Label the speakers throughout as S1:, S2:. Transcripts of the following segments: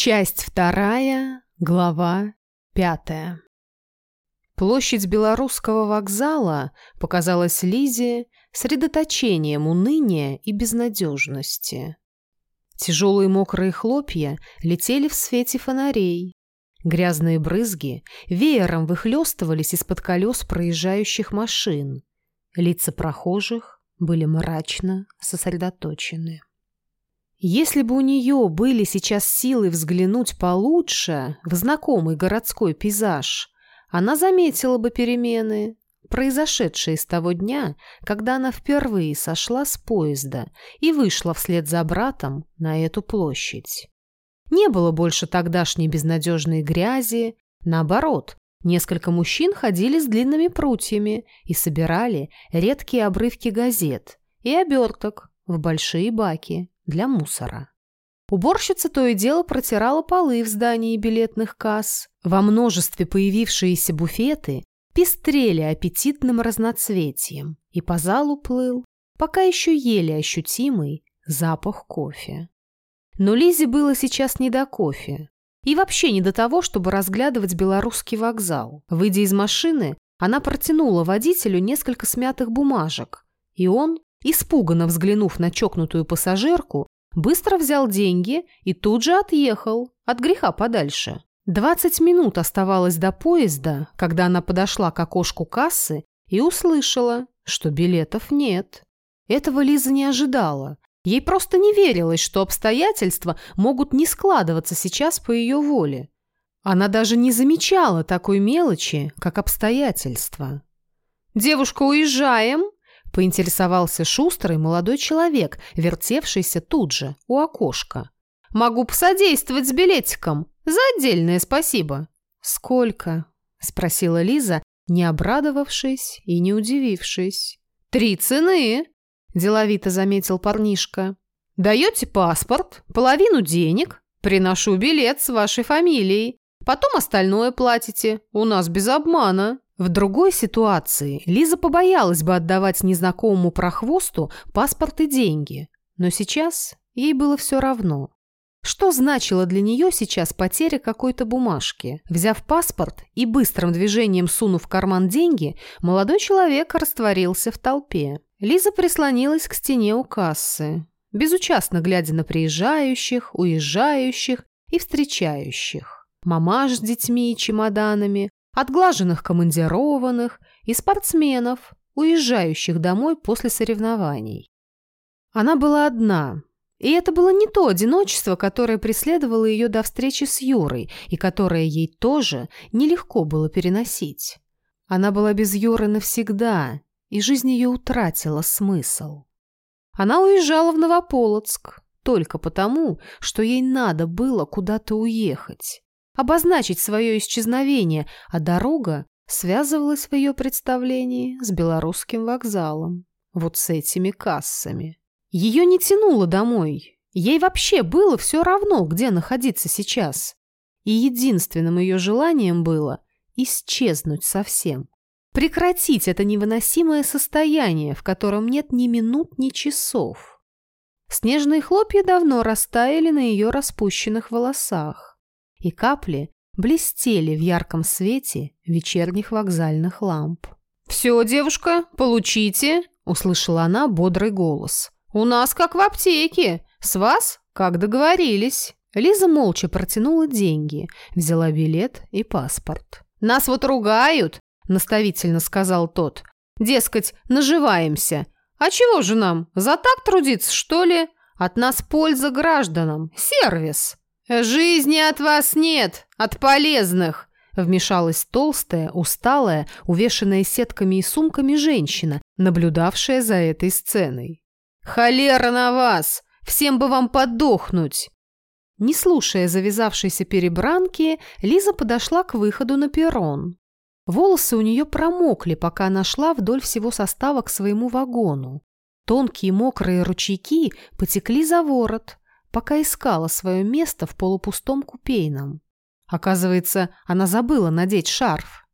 S1: Часть вторая, глава пятая. Площадь Белорусского вокзала показалась Лизе средоточением уныния и безнадежности. Тяжелые мокрые хлопья летели в свете фонарей. Грязные брызги веером выхлестывались из-под колес проезжающих машин. Лица прохожих были мрачно сосредоточены. Если бы у нее были сейчас силы взглянуть получше в знакомый городской пейзаж, она заметила бы перемены, произошедшие с того дня, когда она впервые сошла с поезда и вышла вслед за братом на эту площадь. Не было больше тогдашней безнадежной грязи, наоборот, несколько мужчин ходили с длинными прутьями и собирали редкие обрывки газет и оберток в большие баки для мусора. Уборщица то и дело протирала полы в здании билетных касс. Во множестве появившиеся буфеты пестрели аппетитным разноцветием, и по залу плыл, пока еще еле ощутимый, запах кофе. Но Лизе было сейчас не до кофе. И вообще не до того, чтобы разглядывать белорусский вокзал. Выйдя из машины, она протянула водителю несколько смятых бумажек, и он, Испуганно взглянув на чокнутую пассажирку, быстро взял деньги и тут же отъехал, от греха подальше. Двадцать минут оставалось до поезда, когда она подошла к окошку кассы и услышала, что билетов нет. Этого Лиза не ожидала. Ей просто не верилось, что обстоятельства могут не складываться сейчас по ее воле. Она даже не замечала такой мелочи, как обстоятельства. «Девушка, уезжаем!» Поинтересовался шустрый молодой человек, вертевшийся тут же, у окошка. «Могу посодействовать с билетиком. За отдельное спасибо». «Сколько?» – спросила Лиза, не обрадовавшись и не удивившись. «Три цены», – деловито заметил парнишка. «Даете паспорт, половину денег, приношу билет с вашей фамилией, потом остальное платите, у нас без обмана». В другой ситуации Лиза побоялась бы отдавать незнакомому прохвосту паспорт и деньги, но сейчас ей было все равно. Что значило для нее сейчас потеря какой-то бумажки? Взяв паспорт и быстрым движением сунув в карман деньги, молодой человек растворился в толпе. Лиза прислонилась к стене у кассы, безучастно глядя на приезжающих, уезжающих и встречающих. Мамаш с детьми и чемоданами, отглаженных командированных и спортсменов, уезжающих домой после соревнований. Она была одна, и это было не то одиночество, которое преследовало ее до встречи с Юрой и которое ей тоже нелегко было переносить. Она была без Юры навсегда, и жизнь ее утратила смысл. Она уезжала в Новополоцк только потому, что ей надо было куда-то уехать обозначить свое исчезновение, а дорога связывалась в ее представлении с белорусским вокзалом, вот с этими кассами. Ее не тянуло домой, ей вообще было все равно, где находиться сейчас. И единственным ее желанием было исчезнуть совсем. Прекратить это невыносимое состояние, в котором нет ни минут, ни часов. Снежные хлопья давно растаяли на ее распущенных волосах и капли блестели в ярком свете вечерних вокзальных ламп. «Все, девушка, получите!» – услышала она бодрый голос. «У нас как в аптеке! С вас как договорились!» Лиза молча протянула деньги, взяла билет и паспорт. «Нас вот ругают!» – наставительно сказал тот. «Дескать, наживаемся. А чего же нам, за так трудиться, что ли? От нас польза гражданам, сервис!» «Жизни от вас нет, от полезных!» Вмешалась толстая, усталая, увешанная сетками и сумками женщина, наблюдавшая за этой сценой. «Холера на вас! Всем бы вам подохнуть!» Не слушая завязавшейся перебранки, Лиза подошла к выходу на перрон. Волосы у нее промокли, пока она шла вдоль всего состава к своему вагону. Тонкие мокрые ручейки потекли за ворот, пока искала свое место в полупустом купейном. Оказывается, она забыла надеть шарф.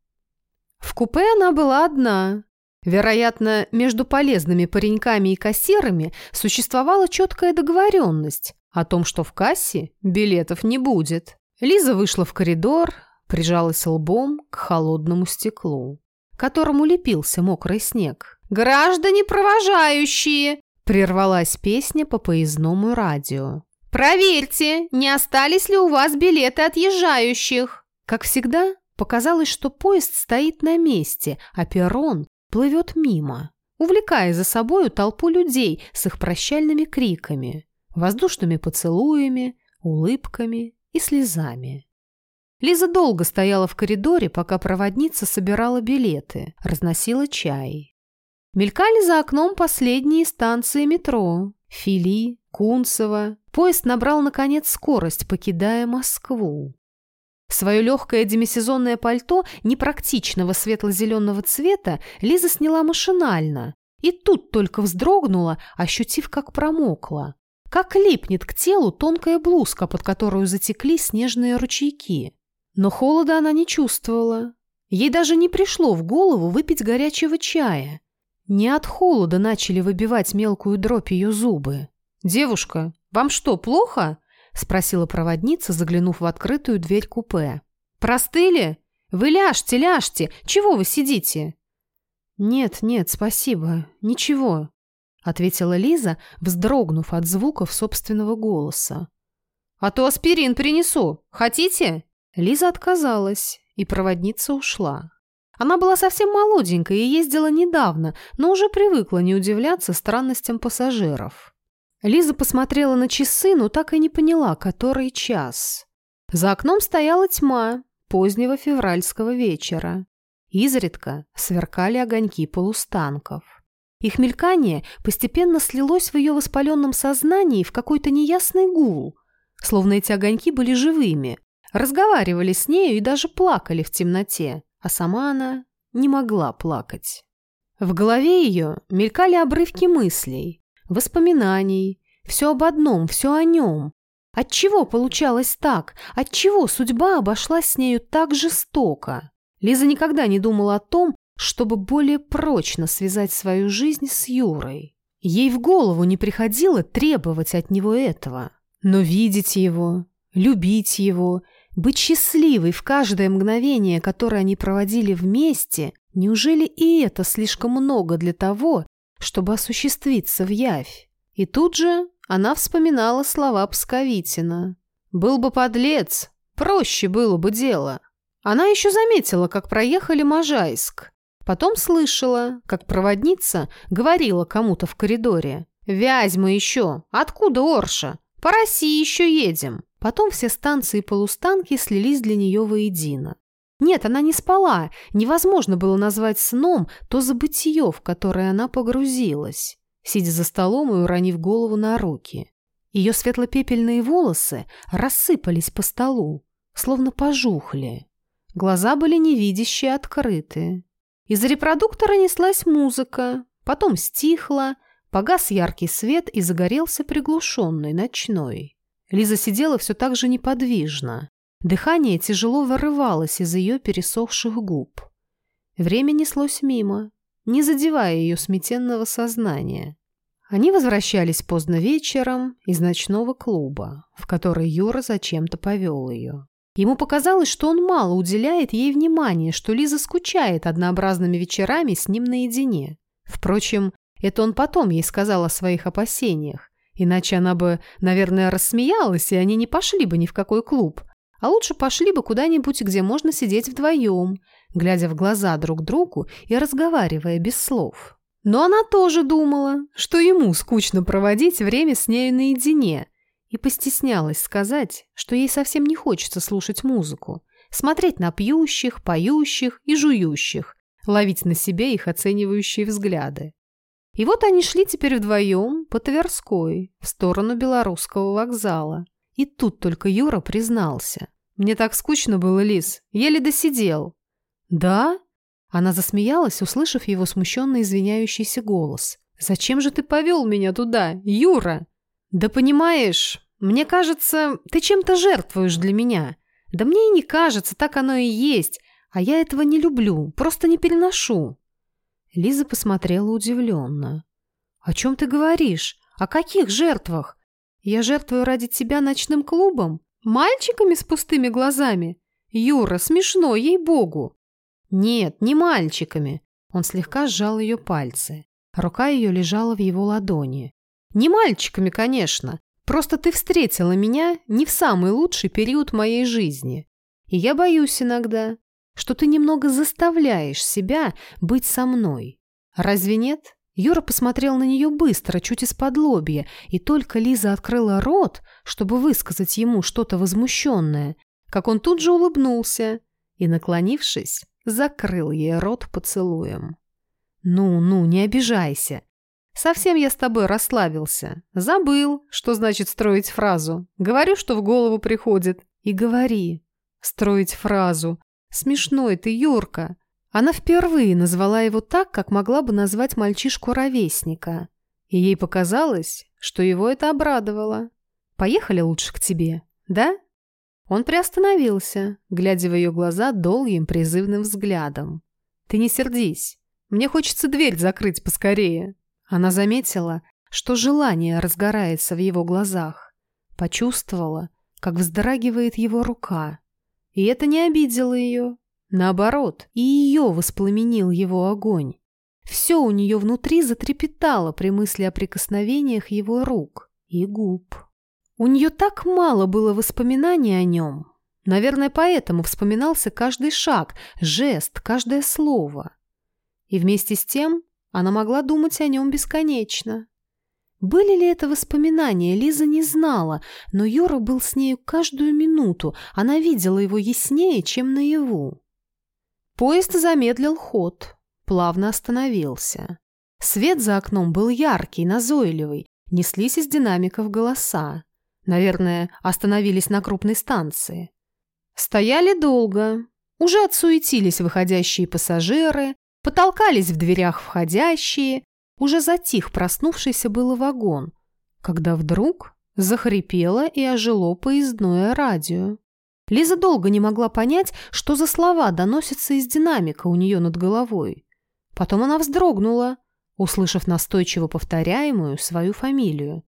S1: В купе она была одна. Вероятно, между полезными пареньками и кассирами существовала четкая договоренность. О том, что в кассе билетов не будет. Лиза вышла в коридор, прижалась лбом к холодному стеклу, которому лепился мокрый снег. «Граждане провожающие!» – прервалась песня по поездному радио. «Проверьте, не остались ли у вас билеты отъезжающих!» Как всегда, показалось, что поезд стоит на месте, а перрон плывет мимо, увлекая за собою толпу людей с их прощальными криками, воздушными поцелуями, улыбками и слезами. Лиза долго стояла в коридоре, пока проводница собирала билеты, разносила чай. Мелькали за окном последние станции метро. Фили, Кунцево. Поезд набрал, наконец, скорость, покидая Москву. Свое легкое демисезонное пальто непрактичного светло-зеленого цвета Лиза сняла машинально. И тут только вздрогнула, ощутив, как промокла. Как липнет к телу тонкая блузка, под которую затекли снежные ручейки. Но холода она не чувствовала. Ей даже не пришло в голову выпить горячего чая. Не от холода начали выбивать мелкую дробь ее зубы. «Девушка, вам что, плохо?» – спросила проводница, заглянув в открытую дверь купе. «Простыли? Вы ляжьте, ляжьте! Чего вы сидите?» «Нет, нет, спасибо, ничего», – ответила Лиза, вздрогнув от звуков собственного голоса. «А то аспирин принесу. Хотите?» Лиза отказалась, и проводница ушла. Она была совсем молоденькая и ездила недавно, но уже привыкла не удивляться странностям пассажиров. Лиза посмотрела на часы, но так и не поняла, который час. За окном стояла тьма позднего февральского вечера. Изредка сверкали огоньки полустанков. Их мелькание постепенно слилось в ее воспаленном сознании в какой-то неясный гул, словно эти огоньки были живыми, разговаривали с нею и даже плакали в темноте, а сама она не могла плакать. В голове ее мелькали обрывки мыслей, воспоминаний, все об одном, все о нем. Отчего получалось так? Отчего судьба обошлась с нею так жестоко? Лиза никогда не думала о том, чтобы более прочно связать свою жизнь с Юрой. Ей в голову не приходило требовать от него этого. Но видеть его, любить его, быть счастливой в каждое мгновение, которое они проводили вместе, неужели и это слишком много для того, чтобы осуществиться в явь. И тут же она вспоминала слова Псковитина. «Был бы подлец, проще было бы дело». Она еще заметила, как проехали Можайск. Потом слышала, как проводница говорила кому-то в коридоре. «Вязьма еще! Откуда Орша? По России еще едем!» Потом все станции и полустанки слились для нее воедино. Нет, она не спала, невозможно было назвать сном то забытие, в которое она погрузилась, сидя за столом и уронив голову на руки. Ее светло-пепельные волосы рассыпались по столу, словно пожухли. Глаза были невидящие открыты. Из репродуктора неслась музыка, потом стихла, погас яркий свет и загорелся приглушенный ночной. Лиза сидела все так же неподвижно. Дыхание тяжело вырывалось из ее пересохших губ. Время неслось мимо, не задевая ее сметенного сознания. Они возвращались поздно вечером из ночного клуба, в который Юра зачем-то повел ее. Ему показалось, что он мало уделяет ей внимания, что Лиза скучает однообразными вечерами с ним наедине. Впрочем, это он потом ей сказал о своих опасениях, иначе она бы, наверное, рассмеялась, и они не пошли бы ни в какой клуб, а лучше пошли бы куда-нибудь, где можно сидеть вдвоем, глядя в глаза друг другу и разговаривая без слов. Но она тоже думала, что ему скучно проводить время с нею наедине, и постеснялась сказать, что ей совсем не хочется слушать музыку, смотреть на пьющих, поющих и жующих, ловить на себе их оценивающие взгляды. И вот они шли теперь вдвоем по Тверской, в сторону Белорусского вокзала. И тут только Юра признался. «Мне так скучно было, Лис. Еле досидел». «Да?» Она засмеялась, услышав его смущенно извиняющийся голос. «Зачем же ты повел меня туда, Юра?» «Да понимаешь, мне кажется, ты чем-то жертвуешь для меня. Да мне и не кажется, так оно и есть. А я этого не люблю, просто не переношу». Лиза посмотрела удивленно. «О чем ты говоришь? О каких жертвах? Я жертвую ради тебя ночным клубом? Мальчиками с пустыми глазами? Юра, смешно, ей-богу!» «Нет, не мальчиками!» Он слегка сжал ее пальцы. Рука ее лежала в его ладони. «Не мальчиками, конечно. Просто ты встретила меня не в самый лучший период моей жизни. И я боюсь иногда, что ты немного заставляешь себя быть со мной. Разве нет?» Юра посмотрел на нее быстро, чуть из-под лобья, и только Лиза открыла рот, чтобы высказать ему что-то возмущенное, как он тут же улыбнулся и, наклонившись, закрыл ей рот поцелуем. «Ну, ну, не обижайся. Совсем я с тобой расслабился. Забыл, что значит строить фразу. Говорю, что в голову приходит. И говори. Строить фразу. Смешной ты, Юрка. Она впервые назвала его так, как могла бы назвать мальчишку-ровесника. И ей показалось, что его это обрадовало. «Поехали лучше к тебе, да?» Он приостановился, глядя в ее глаза долгим призывным взглядом. «Ты не сердись. Мне хочется дверь закрыть поскорее». Она заметила, что желание разгорается в его глазах. Почувствовала, как вздрагивает его рука. И это не обидело ее. Наоборот, и ее воспламенил его огонь. Все у нее внутри затрепетало при мысли о прикосновениях его рук и губ. У нее так мало было воспоминаний о нем. Наверное, поэтому вспоминался каждый шаг, жест, каждое слово. И вместе с тем она могла думать о нем бесконечно. Были ли это воспоминания, Лиза не знала, но Юра был с нею каждую минуту, она видела его яснее, чем наяву. Поезд замедлил ход, плавно остановился. Свет за окном был яркий, назойливый, неслись из динамиков голоса. Наверное, остановились на крупной станции. Стояли долго. Уже отсуетились выходящие пассажиры, потолкались в дверях входящие. Уже затих проснувшийся было вагон, когда вдруг захрипело и ожило поездное радио. Лиза долго не могла понять, что за слова доносятся из динамика у нее над головой. Потом она вздрогнула, услышав настойчиво повторяемую свою фамилию.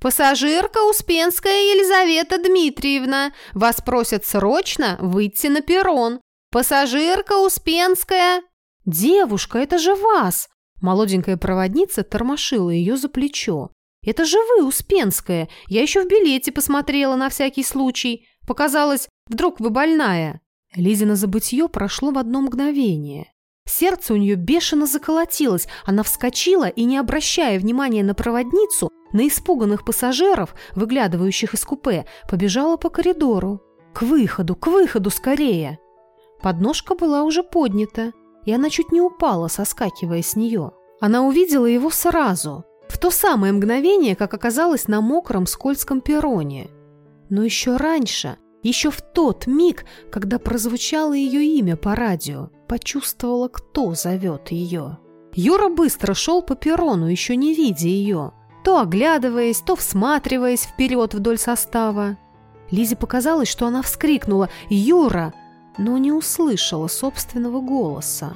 S1: «Пассажирка Успенская Елизавета Дмитриевна! Вас просят срочно выйти на перрон! Пассажирка Успенская!» «Девушка, это же вас!» Молоденькая проводница тормошила ее за плечо. «Это же вы, Успенская! Я еще в билете посмотрела на всякий случай. Показалось, вдруг вы больная. Лизина забытье прошло в одно мгновение. Сердце у нее бешено заколотилось. Она вскочила и, не обращая внимания на проводницу, на испуганных пассажиров, выглядывающих из купе, побежала по коридору. К выходу, к выходу скорее! Подножка была уже поднята, и она чуть не упала, соскакивая с нее. Она увидела его сразу, в то самое мгновение, как оказалось на мокром скользком перроне. Но еще раньше, еще в тот миг, когда прозвучало ее имя по радио, почувствовала, кто зовет ее. Юра быстро шел по перрону, еще не видя ее, то оглядываясь, то всматриваясь вперед вдоль состава. Лизе показалось, что она вскрикнула «Юра!», но не услышала собственного голоса.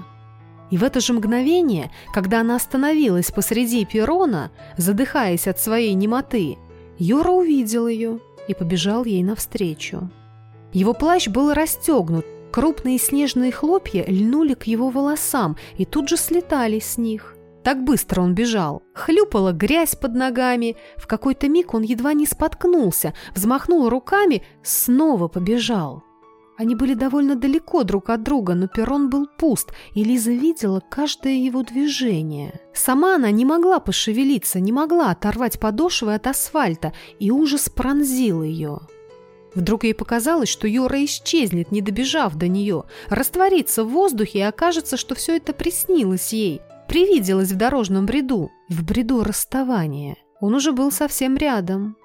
S1: И в это же мгновение, когда она остановилась посреди перрона, задыхаясь от своей немоты, Юра увидел ее – и побежал ей навстречу. Его плащ был расстегнут, крупные снежные хлопья льнули к его волосам и тут же слетали с них. Так быстро он бежал. Хлюпала грязь под ногами. В какой-то миг он едва не споткнулся, взмахнул руками, снова побежал. Они были довольно далеко друг от друга, но перрон был пуст, и Лиза видела каждое его движение. Сама она не могла пошевелиться, не могла оторвать подошвы от асфальта, и ужас пронзил ее. Вдруг ей показалось, что Юра исчезнет, не добежав до нее, растворится в воздухе и окажется, что все это приснилось ей, привиделось в дорожном бреду, в бреду расставания. Он уже был совсем рядом.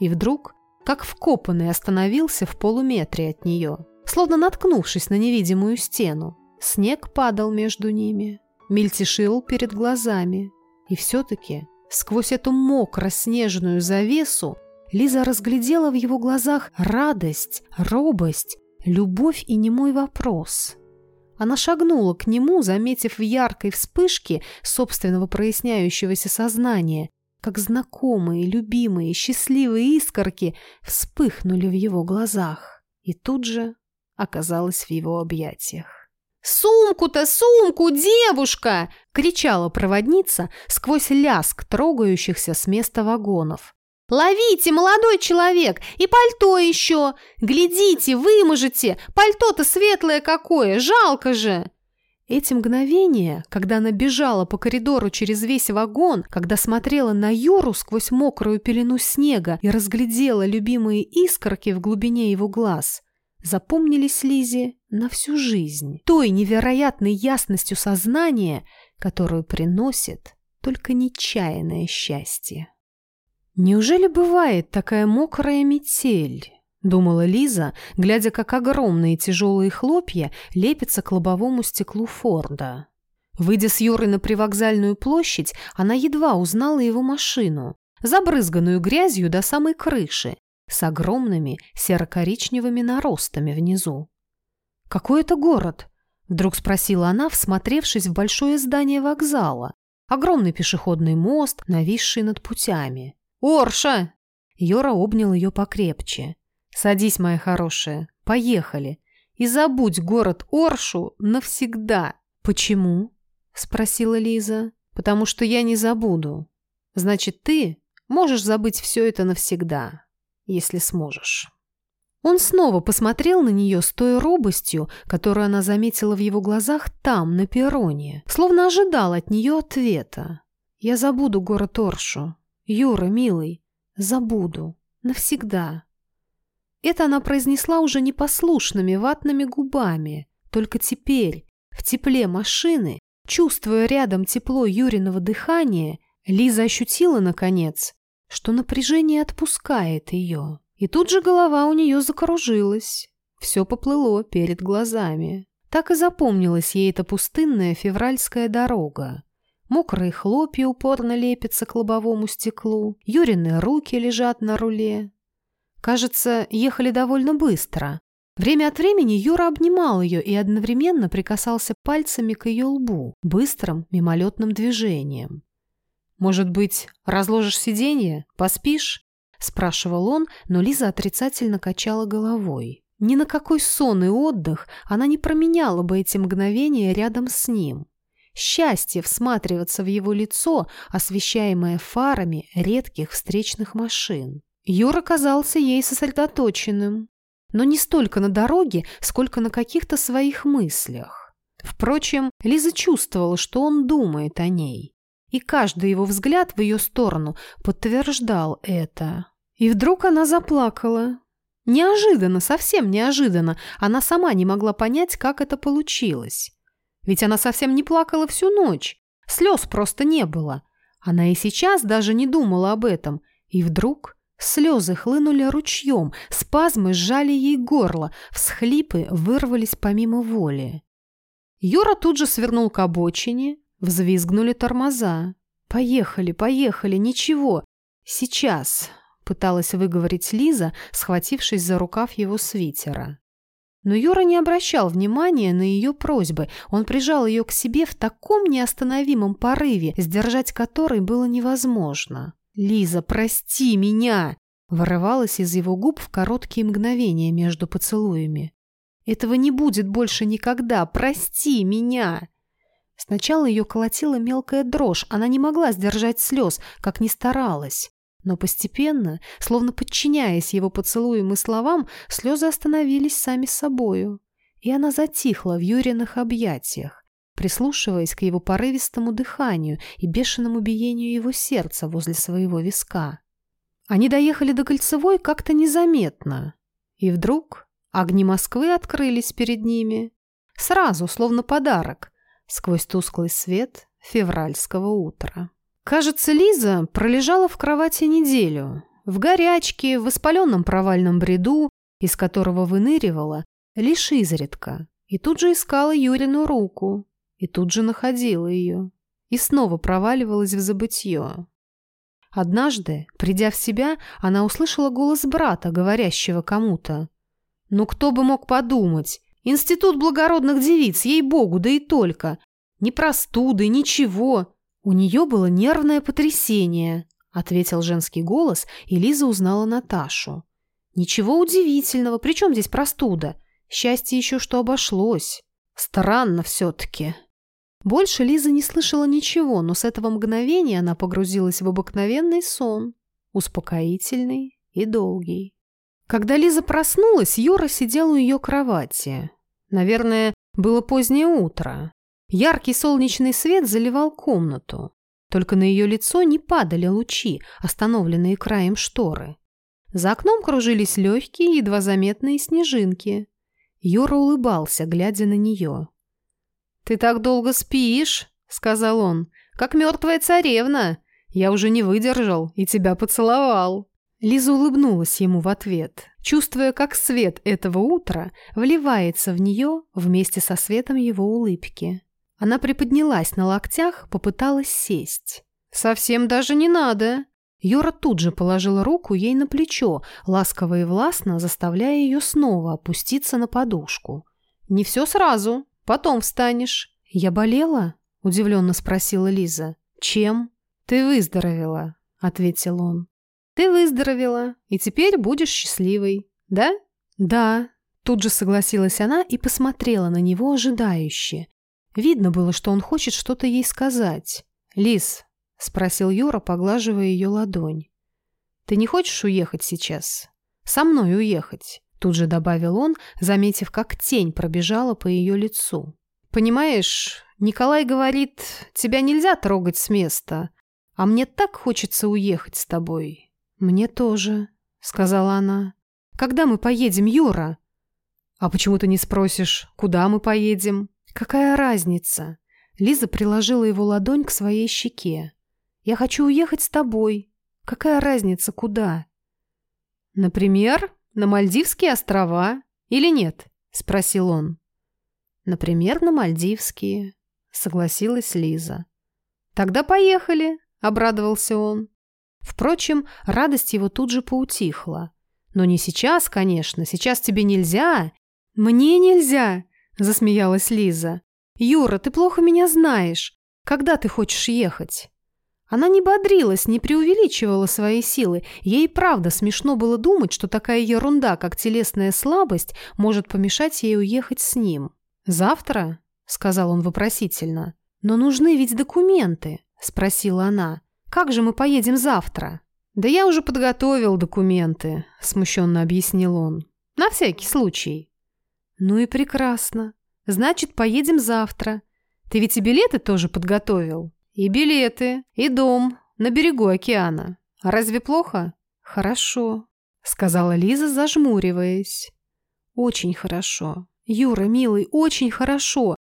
S1: И вдруг как вкопанный остановился в полуметре от нее, словно наткнувшись на невидимую стену. Снег падал между ними, мельтешил перед глазами. И все-таки сквозь эту мокро-снежную завесу Лиза разглядела в его глазах радость, робость, любовь и немой вопрос. Она шагнула к нему, заметив в яркой вспышке собственного проясняющегося сознания, как знакомые, любимые, счастливые искорки вспыхнули в его глазах и тут же оказалась в его объятиях.
S2: «Сумку-то, сумку, девушка!»
S1: — кричала проводница сквозь ляск трогающихся с места вагонов.
S2: «Ловите, молодой человек! И пальто еще! Глядите, выможете! Пальто-то светлое какое! Жалко же!»
S1: Эти мгновения, когда она бежала по коридору через весь вагон, когда смотрела на Юру сквозь мокрую пелену снега и разглядела любимые искорки в глубине его глаз, запомнились Лизе на всю жизнь, той невероятной ясностью сознания, которую приносит только нечаянное счастье. «Неужели бывает такая мокрая метель?» — думала Лиза, глядя, как огромные тяжелые хлопья лепятся к лобовому стеклу Форда. Выйдя с Юрой на привокзальную площадь, она едва узнала его машину, забрызганную грязью до самой крыши, с огромными серо-коричневыми наростами внизу. «Какой это город?» — вдруг спросила она, всмотревшись в большое здание вокзала. Огромный пешеходный мост, нависший над путями.
S2: «Орша!»
S1: Йора обнял ее покрепче. «Садись, моя хорошая, поехали. И забудь город Оршу навсегда». «Почему?» — спросила Лиза. «Потому что я не забуду. Значит, ты можешь забыть все это навсегда, если сможешь». Он снова посмотрел на нее с той робостью, которую она заметила в его глазах там, на перроне, словно ожидал от нее ответа. «Я забуду город Оршу. Юра, милый, забуду. Навсегда». Это она произнесла уже непослушными ватными губами. Только теперь, в тепле машины, чувствуя рядом тепло Юриного дыхания, Лиза ощутила, наконец, что напряжение отпускает ее. И тут же голова у нее закружилась. Все поплыло перед глазами. Так и запомнилась ей эта пустынная февральская дорога. Мокрые хлопья упорно лепятся к лобовому стеклу, Юрины руки лежат на руле. Кажется, ехали довольно быстро. Время от времени Юра обнимал ее и одновременно прикасался пальцами к ее лбу, быстрым мимолетным движением. «Может быть, разложишь сиденье? Поспишь?» — спрашивал он, но Лиза отрицательно качала головой. Ни на какой сон и отдых она не променяла бы эти мгновения рядом с ним. Счастье всматриваться в его лицо, освещаемое фарами редких встречных машин. Юра казался ей сосредоточенным, но не столько на дороге, сколько на каких-то своих мыслях. Впрочем, Лиза чувствовала, что он думает о ней и каждый его взгляд в ее сторону подтверждал это. И вдруг она заплакала. Неожиданно, совсем неожиданно, она сама не могла понять, как это получилось. Ведь она совсем не плакала всю ночь, слез просто не было. Она и сейчас даже не думала об этом. И вдруг слезы хлынули ручьем, спазмы сжали ей горло, всхлипы вырвались помимо воли. Юра тут же свернул к обочине, Взвизгнули тормоза. «Поехали, поехали, ничего. Сейчас», — пыталась выговорить Лиза, схватившись за рукав его свитера. Но Юра не обращал внимания на ее просьбы. Он прижал ее к себе в таком неостановимом порыве, сдержать который было невозможно. «Лиза, прости меня!» вырывалась из его губ в короткие мгновения между поцелуями. «Этого не будет больше никогда! Прости меня!» Сначала ее колотила мелкая дрожь, она не могла сдержать слез, как ни старалась. Но постепенно, словно подчиняясь его поцелуям и словам, слезы остановились сами собою. И она затихла в Юриных объятиях, прислушиваясь к его порывистому дыханию и бешеному биению его сердца возле своего виска. Они доехали до Кольцевой как-то незаметно. И вдруг огни Москвы открылись перед ними. Сразу, словно подарок, сквозь тусклый свет февральского утра. Кажется, Лиза пролежала в кровати неделю, в горячке, в воспаленном провальном бреду, из которого выныривала лишь изредка, и тут же искала Юрину руку, и тут же находила ее, и снова проваливалась в забытье. Однажды, придя в себя, она услышала голос брата, говорящего кому-то. «Ну кто бы мог подумать, Институт благородных девиц, ей-богу, да и только. Ни простуды, ничего. У нее было нервное потрясение. ответил женский голос, и Лиза узнала Наташу. Ничего удивительного, при чем здесь простуда? Счастье еще что обошлось. Странно все-таки. Больше Лиза не слышала ничего, но с этого мгновения она погрузилась в обыкновенный сон, успокоительный и долгий. Когда Лиза проснулась, Юра сидел у ее кровати. Наверное, было позднее утро. Яркий солнечный свет заливал комнату. Только на ее лицо не падали лучи, остановленные краем шторы. За окном кружились легкие, едва заметные снежинки. Юра улыбался, глядя на нее. «Ты так долго спишь», — сказал он, — «как мертвая царевна. Я уже не выдержал и тебя поцеловал». Лиза улыбнулась ему в ответ, чувствуя, как свет этого утра вливается в нее вместе со светом его улыбки. Она приподнялась на локтях, попыталась сесть. «Совсем даже не надо!» Юра тут же положил руку ей на плечо, ласково и властно заставляя ее снова опуститься на подушку. «Не все сразу, потом встанешь». «Я болела?» – удивленно спросила Лиза. «Чем?» «Ты выздоровела», – ответил он. «Ты выздоровела, и теперь будешь счастливой, да?» «Да», – тут же согласилась она и посмотрела на него ожидающе. Видно было, что он хочет что-то ей сказать. «Лис», — спросил Юра, поглаживая ее ладонь, — «ты не хочешь уехать сейчас? Со мной уехать?» Тут же добавил он, заметив, как тень пробежала по ее лицу. «Понимаешь, Николай говорит, тебя нельзя трогать с места, а мне так хочется уехать с тобой». «Мне тоже», — сказала она. «Когда мы поедем, Юра?» «А почему ты не спросишь, куда мы поедем?» «Какая разница?» Лиза приложила его ладонь к своей щеке. «Я хочу уехать с тобой. Какая разница, куда?» «Например, на Мальдивские острова или нет?» — спросил он. «Например, на Мальдивские», — согласилась Лиза. «Тогда поехали», — обрадовался он. Впрочем, радость его тут же поутихла. «Но не сейчас, конечно, сейчас тебе нельзя». «Мне нельзя!» – засмеялась Лиза. «Юра, ты плохо меня знаешь. Когда ты хочешь ехать?» Она не бодрилась, не преувеличивала свои силы. Ей правда смешно было думать, что такая ерунда, как телесная слабость, может помешать ей уехать с ним. «Завтра?» – сказал он вопросительно. «Но нужны ведь документы», – спросила она. «Как же мы поедем завтра?» «Да я уже подготовил документы», – смущенно объяснил он. «На всякий случай». «Ну и прекрасно. Значит, поедем завтра. Ты ведь и билеты тоже подготовил?» «И билеты, и дом на берегу океана. Разве плохо?» «Хорошо», — сказала Лиза, зажмуриваясь. «Очень хорошо. Юра, милый, очень хорошо.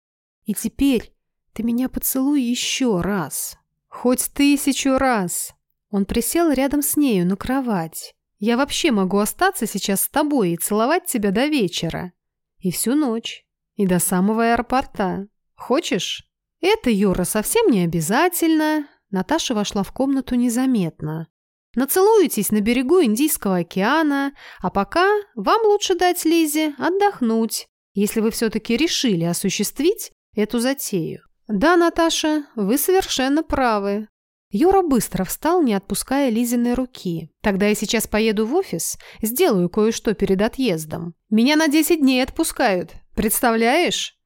S1: И теперь ты меня поцелуй еще раз. Хоть тысячу раз». Он присел рядом с нею на кровать. «Я вообще могу остаться сейчас с тобой и целовать тебя до вечера. И всю ночь. И до самого аэропорта. Хочешь? Это, Юра, совсем не обязательно. Наташа вошла в комнату незаметно. Нацелуетесь на берегу Индийского океана, а пока вам лучше дать Лизе отдохнуть, если вы все-таки решили осуществить эту затею. Да, Наташа, вы совершенно правы. Юра быстро встал, не отпуская Лизиной руки. «Тогда я сейчас поеду в офис, сделаю кое-что перед отъездом. Меня на 10 дней отпускают. Представляешь?»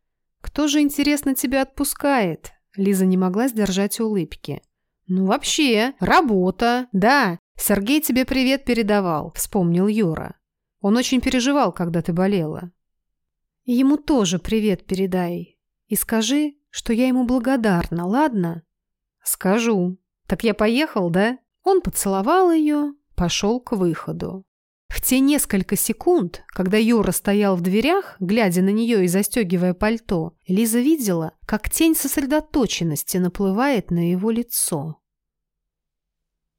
S1: «Кто же, интересно, тебя отпускает?» Лиза не могла сдержать улыбки. «Ну, вообще, работа. Да, Сергей тебе привет передавал», — вспомнил Юра. «Он очень переживал, когда ты болела». «Ему тоже привет передай. И скажи, что я ему благодарна, ладно?» «Скажу», «Так я поехал, да?» Он поцеловал ее, пошел к выходу. В те несколько секунд, когда Юра стоял в дверях, глядя на нее и застегивая пальто, Лиза видела, как тень сосредоточенности наплывает на его лицо.